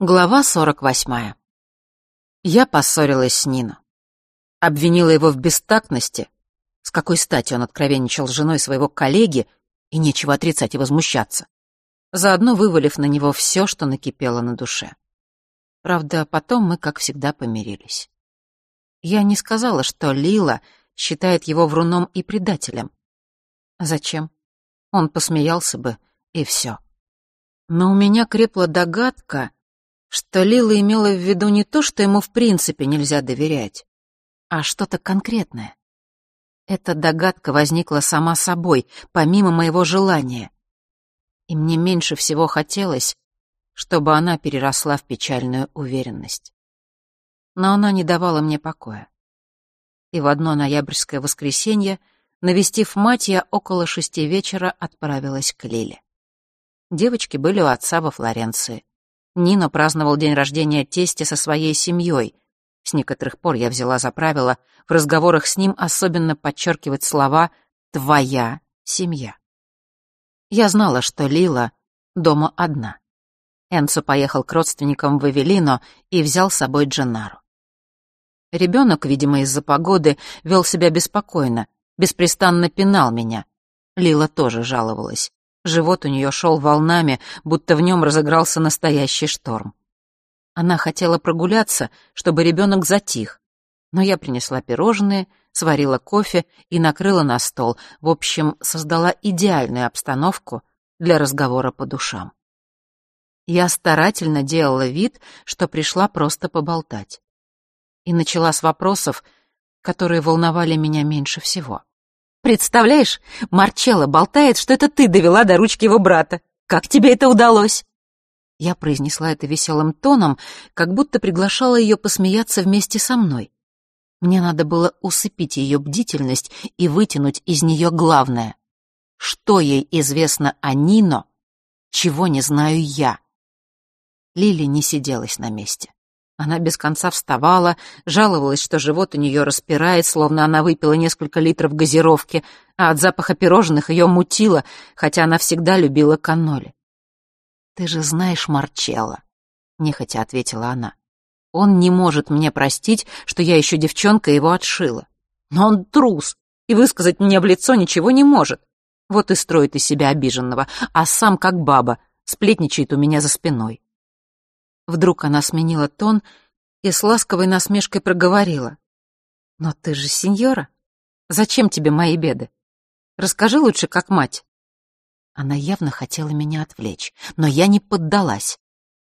Глава 48. Я поссорилась с Нино. Обвинила его в бестактности, с какой стати он откровенничал с женой своего коллеги, и нечего отрицать и возмущаться, заодно вывалив на него все, что накипело на душе. Правда, потом мы, как всегда, помирились. Я не сказала, что Лила считает его вруном и предателем. Зачем? Он посмеялся бы, и все. Но у меня крепла догадка — что Лила имела в виду не то, что ему в принципе нельзя доверять, а что-то конкретное. Эта догадка возникла сама собой, помимо моего желания. И мне меньше всего хотелось, чтобы она переросла в печальную уверенность. Но она не давала мне покоя. И в одно ноябрьское воскресенье, навестив мать, я около шести вечера отправилась к Лиле. Девочки были у отца во Флоренции. Нино праздновал день рождения тестя со своей семьей. С некоторых пор я взяла за правило в разговорах с ним особенно подчеркивать слова «твоя семья». Я знала, что Лила дома одна. Энцо поехал к родственникам в Эвелино и взял с собой Дженару. Ребенок, видимо, из-за погоды, вел себя беспокойно, беспрестанно пинал меня. Лила тоже жаловалась. Живот у нее шел волнами, будто в нем разыгрался настоящий шторм. Она хотела прогуляться, чтобы ребенок затих. Но я принесла пирожные, сварила кофе и накрыла на стол. В общем, создала идеальную обстановку для разговора по душам. Я старательно делала вид, что пришла просто поболтать. И начала с вопросов, которые волновали меня меньше всего. Представляешь, Марчелло болтает, что это ты довела до ручки его брата. Как тебе это удалось?» Я произнесла это веселым тоном, как будто приглашала ее посмеяться вместе со мной. Мне надо было усыпить ее бдительность и вытянуть из нее главное. Что ей известно о Нино, чего не знаю я? Лили не сиделась на месте. Она без конца вставала, жаловалась, что живот у нее распирает, словно она выпила несколько литров газировки, а от запаха пирожных ее мутило, хотя она всегда любила каноли. «Ты же знаешь Марчелло», — нехотя ответила она. «Он не может мне простить, что я еще девчонка его отшила. Но он трус, и высказать мне в лицо ничего не может. Вот и строит из себя обиженного, а сам, как баба, сплетничает у меня за спиной. Вдруг она сменила тон и с ласковой насмешкой проговорила. «Но ты же сеньора. Зачем тебе мои беды? Расскажи лучше, как мать». Она явно хотела меня отвлечь, но я не поддалась.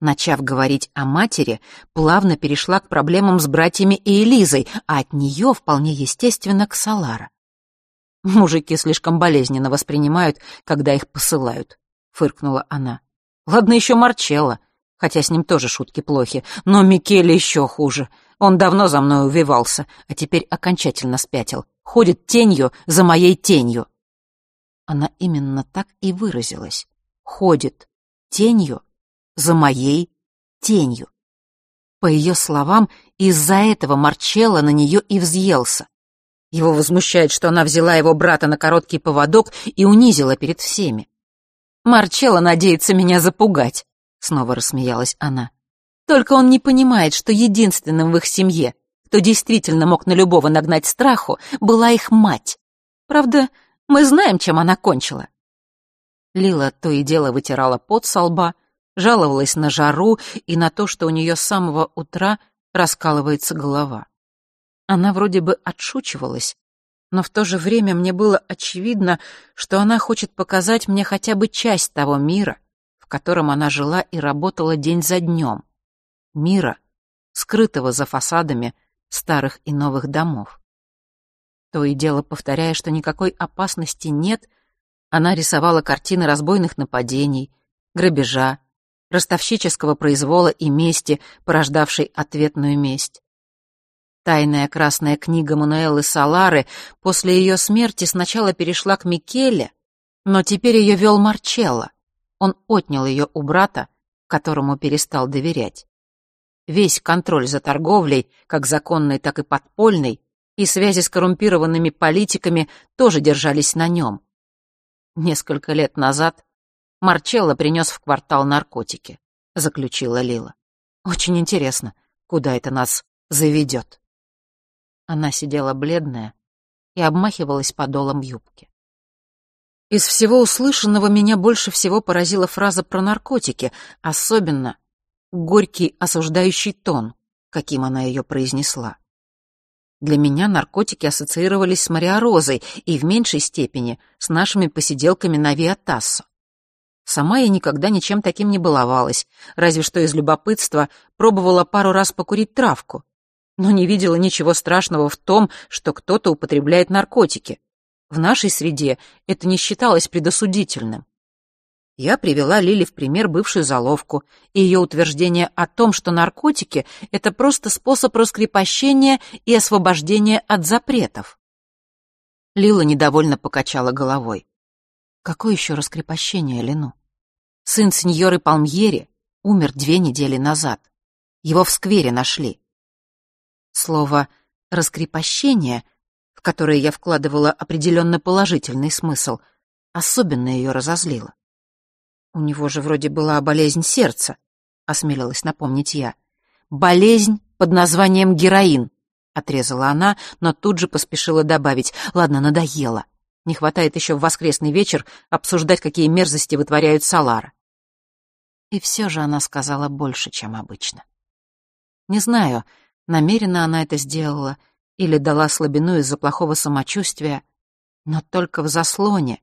Начав говорить о матери, плавно перешла к проблемам с братьями и Элизой, а от нее вполне естественно к Салара. «Мужики слишком болезненно воспринимают, когда их посылают», — фыркнула она. «Ладно еще Марчелло, хотя с ним тоже шутки плохи, но Микеле еще хуже. Он давно за мной увивался, а теперь окончательно спятил. Ходит тенью за моей тенью. Она именно так и выразилась. Ходит тенью за моей тенью. По ее словам, из-за этого Марчелло на нее и взъелся. Его возмущает, что она взяла его брата на короткий поводок и унизила перед всеми. Марчелло надеется меня запугать. Снова рассмеялась она. Только он не понимает, что единственным в их семье, кто действительно мог на любого нагнать страху, была их мать. Правда, мы знаем, чем она кончила. Лила то и дело вытирала пот со лба, жаловалась на жару и на то, что у нее с самого утра раскалывается голова. Она вроде бы отшучивалась, но в то же время мне было очевидно, что она хочет показать мне хотя бы часть того мира, котором она жила и работала день за днем. Мира, скрытого за фасадами старых и новых домов. То и дело, повторяя, что никакой опасности нет, она рисовала картины разбойных нападений, грабежа, ростовщического произвола и мести, порождавшей ответную месть. Тайная красная книга Мануэлы Салары после ее смерти сначала перешла к Микеле, но теперь ее вел Марчелло. Он отнял ее у брата, которому перестал доверять. Весь контроль за торговлей, как законной, так и подпольной, и связи с коррумпированными политиками тоже держались на нем. Несколько лет назад Марчелло принес в квартал наркотики, заключила Лила. Очень интересно, куда это нас заведет. Она сидела бледная и обмахивалась подолом юбки. Из всего услышанного меня больше всего поразила фраза про наркотики, особенно горький осуждающий тон, каким она ее произнесла. Для меня наркотики ассоциировались с Мариорозой и в меньшей степени с нашими посиделками на Виатассо. Сама я никогда ничем таким не баловалась, разве что из любопытства пробовала пару раз покурить травку, но не видела ничего страшного в том, что кто-то употребляет наркотики. В нашей среде это не считалось предосудительным. Я привела Лили в пример бывшую заловку и ее утверждение о том, что наркотики — это просто способ раскрепощения и освобождения от запретов. Лила недовольно покачала головой. Какое еще раскрепощение, Лену? Сын сеньоры Палмьери умер две недели назад. Его в сквере нашли. Слово «раскрепощение», в которое я вкладывала определенно положительный смысл, особенно ее разозлило. «У него же вроде была болезнь сердца», — осмелилась напомнить я. «Болезнь под названием героин», — отрезала она, но тут же поспешила добавить. «Ладно, надоело. Не хватает еще в воскресный вечер обсуждать, какие мерзости вытворяют Салара». И все же она сказала больше, чем обычно. Не знаю, намеренно она это сделала или дала слабину из-за плохого самочувствия, но только в заслоне,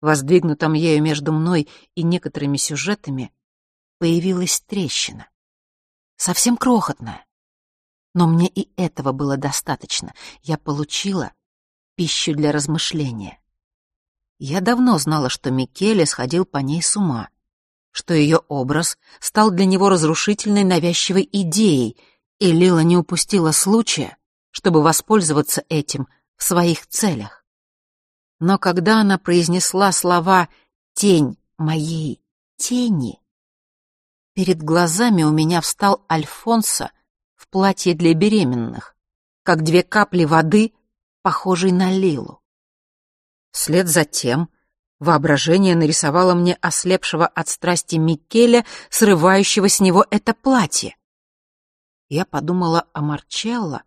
воздвигнутом ею между мной и некоторыми сюжетами, появилась трещина. Совсем крохотная. Но мне и этого было достаточно. Я получила пищу для размышления. Я давно знала, что Микеле сходил по ней с ума, что ее образ стал для него разрушительной навязчивой идеей, и Лила не упустила случая, чтобы воспользоваться этим в своих целях. Но когда она произнесла слова «тень моей тени», перед глазами у меня встал Альфонсо в платье для беременных, как две капли воды, похожей на лилу. Вслед за тем воображение нарисовало мне ослепшего от страсти Микеля, срывающего с него это платье. Я подумала о Марчелло,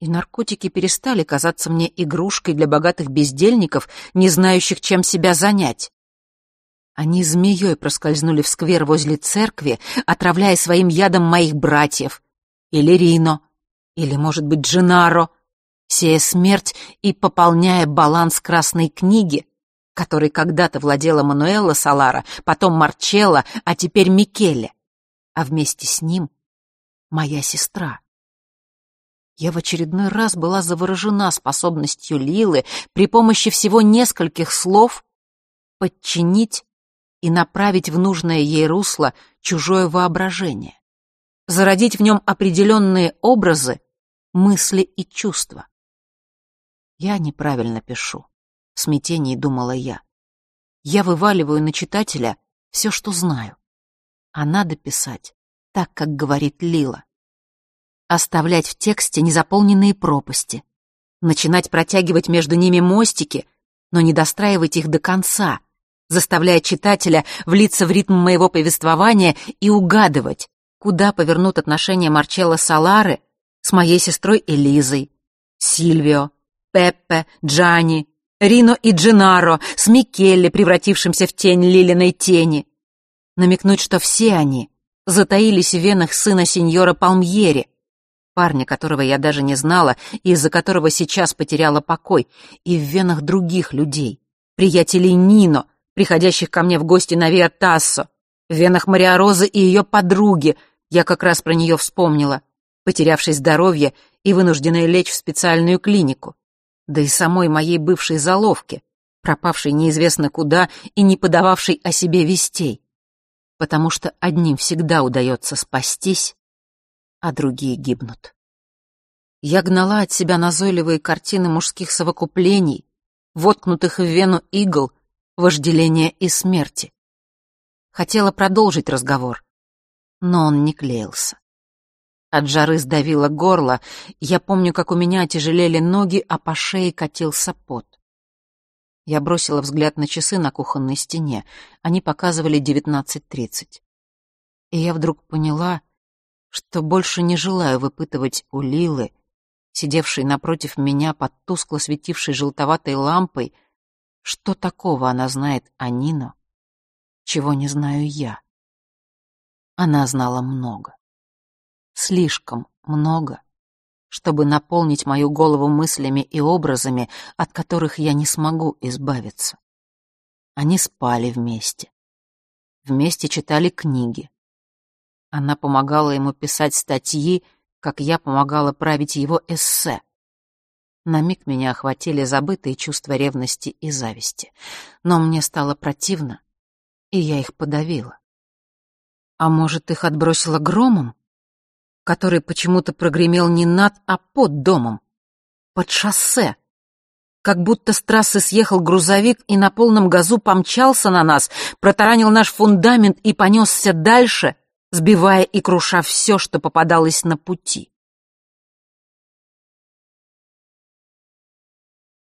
и наркотики перестали казаться мне игрушкой для богатых бездельников, не знающих, чем себя занять. Они змеей проскользнули в сквер возле церкви, отравляя своим ядом моих братьев. Или Рино, или, может быть, Джинаро, сея смерть и пополняя баланс Красной книги, которой когда-то владела Мануэла Салара, потом Марчелло, а теперь Микеле, а вместе с ним моя сестра. Я в очередной раз была заворожена способностью Лилы при помощи всего нескольких слов подчинить и направить в нужное ей русло чужое воображение, зародить в нем определенные образы, мысли и чувства. Я неправильно пишу, в смятении думала я. Я вываливаю на читателя все, что знаю. А надо писать так, как говорит Лила оставлять в тексте незаполненные пропасти, начинать протягивать между ними мостики, но не достраивать их до конца, заставляя читателя влиться в ритм моего повествования и угадывать, куда повернут отношения Марчелло Салары с моей сестрой Элизой, Сильвио, Пеппе, Джани, Рино и Джинаро, с Микелле, превратившимся в тень Лилиной тени. Намекнуть, что все они затаились в венах сына сеньора Палмьери, парня, которого я даже не знала и из-за которого сейчас потеряла покой, и в венах других людей, приятелей Нино, приходящих ко мне в гости на Виа Тассо, в венах Мариорозы и ее подруги, я как раз про нее вспомнила, потерявшей здоровье и вынужденной лечь в специальную клинику, да и самой моей бывшей заловке, пропавшей неизвестно куда и не подававшей о себе вестей, потому что одним всегда удается спастись, а другие гибнут. Я гнала от себя назойливые картины мужских совокуплений, воткнутых в вену игл, вожделения и смерти. Хотела продолжить разговор, но он не клеился. От жары сдавило горло, я помню, как у меня отяжелели ноги, а по шее катился пот. Я бросила взгляд на часы на кухонной стене. Они показывали девятнадцать тридцать. И я вдруг поняла, что больше не желаю выпытывать у Лилы, сидевшей напротив меня под тускло светившей желтоватой лампой, что такого она знает о Нино, чего не знаю я. Она знала много. Слишком много, чтобы наполнить мою голову мыслями и образами, от которых я не смогу избавиться. Они спали вместе. Вместе читали книги. Она помогала ему писать статьи, как я помогала править его эссе. На миг меня охватили забытые чувства ревности и зависти. Но мне стало противно, и я их подавила. А может, их отбросило громом, который почему-то прогремел не над, а под домом, под шоссе, как будто с трассы съехал грузовик и на полном газу помчался на нас, протаранил наш фундамент и понесся дальше, сбивая и круша все, что попадалось на пути.